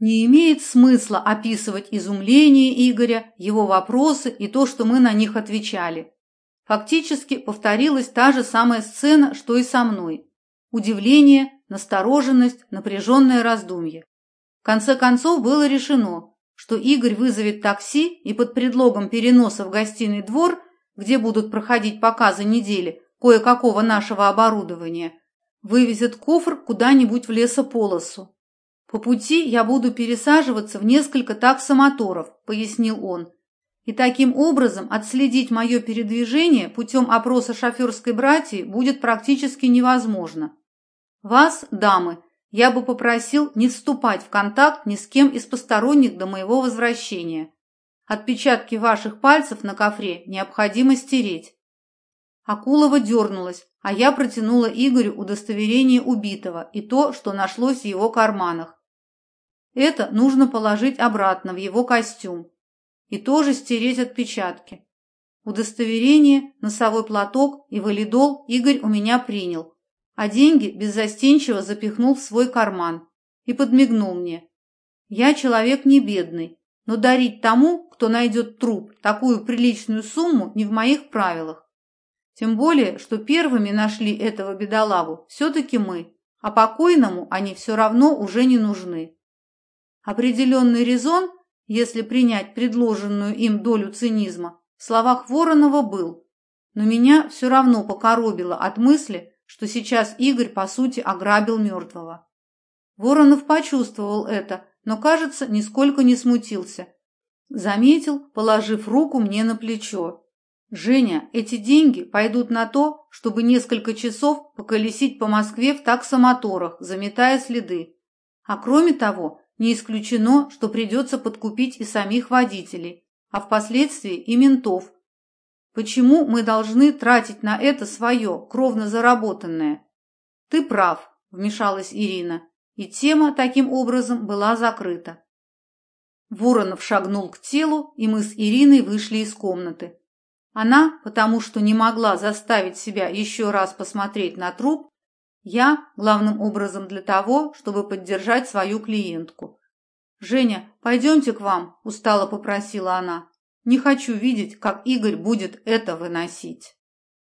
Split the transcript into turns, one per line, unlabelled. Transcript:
Не имеет смысла описывать изумление Игоря, его вопросы и то, что мы на них отвечали. Фактически повторилась та же самая сцена, что и со мной. Удивление, настороженность, напряженное раздумье. В конце концов было решено, что Игорь вызовет такси и под предлогом переноса в гостиный двор, где будут проходить показы недели кое-какого нашего оборудования, вывезет кофр куда-нибудь в лесополосу. «По пути я буду пересаживаться в несколько таксомоторов», — пояснил он. «И таким образом отследить мое передвижение путем опроса шоферской братьи будет практически невозможно. Вас, дамы, я бы попросил не вступать в контакт ни с кем из посторонних до моего возвращения. Отпечатки ваших пальцев на кофре необходимо стереть». Акулова дернулась, а я протянула Игорю удостоверение убитого и то, что нашлось в его карманах. Это нужно положить обратно в его костюм и тоже стереть отпечатки. Удостоверение, носовой платок и валидол Игорь у меня принял, а деньги беззастенчиво запихнул в свой карман и подмигнул мне. Я человек не бедный, но дарить тому, кто найдет труп, такую приличную сумму не в моих правилах. Тем более, что первыми нашли этого бедолагу все-таки мы, а покойному они все равно уже не нужны. Определенный резон, если принять предложенную им долю цинизма, в словах Воронова был, но меня все равно покоробило от мысли, что сейчас Игорь, по сути, ограбил мертвого. Воронов почувствовал это, но, кажется, нисколько не смутился. Заметил, положив руку мне на плечо. «Женя, эти деньги пойдут на то, чтобы несколько часов поколесить по Москве в таксомоторах, заметая следы. А кроме того, не исключено, что придется подкупить и самих водителей, а впоследствии и ментов. Почему мы должны тратить на это свое, кровно заработанное? Ты прав, вмешалась Ирина, и тема таким образом была закрыта. Воронов шагнул к телу, и мы с Ириной вышли из комнаты. Она, потому что не могла заставить себя еще раз посмотреть на труп, я, главным образом для того, чтобы поддержать свою клиентку. «Женя, пойдемте к вам», – устало попросила она. «Не хочу видеть, как Игорь будет это выносить».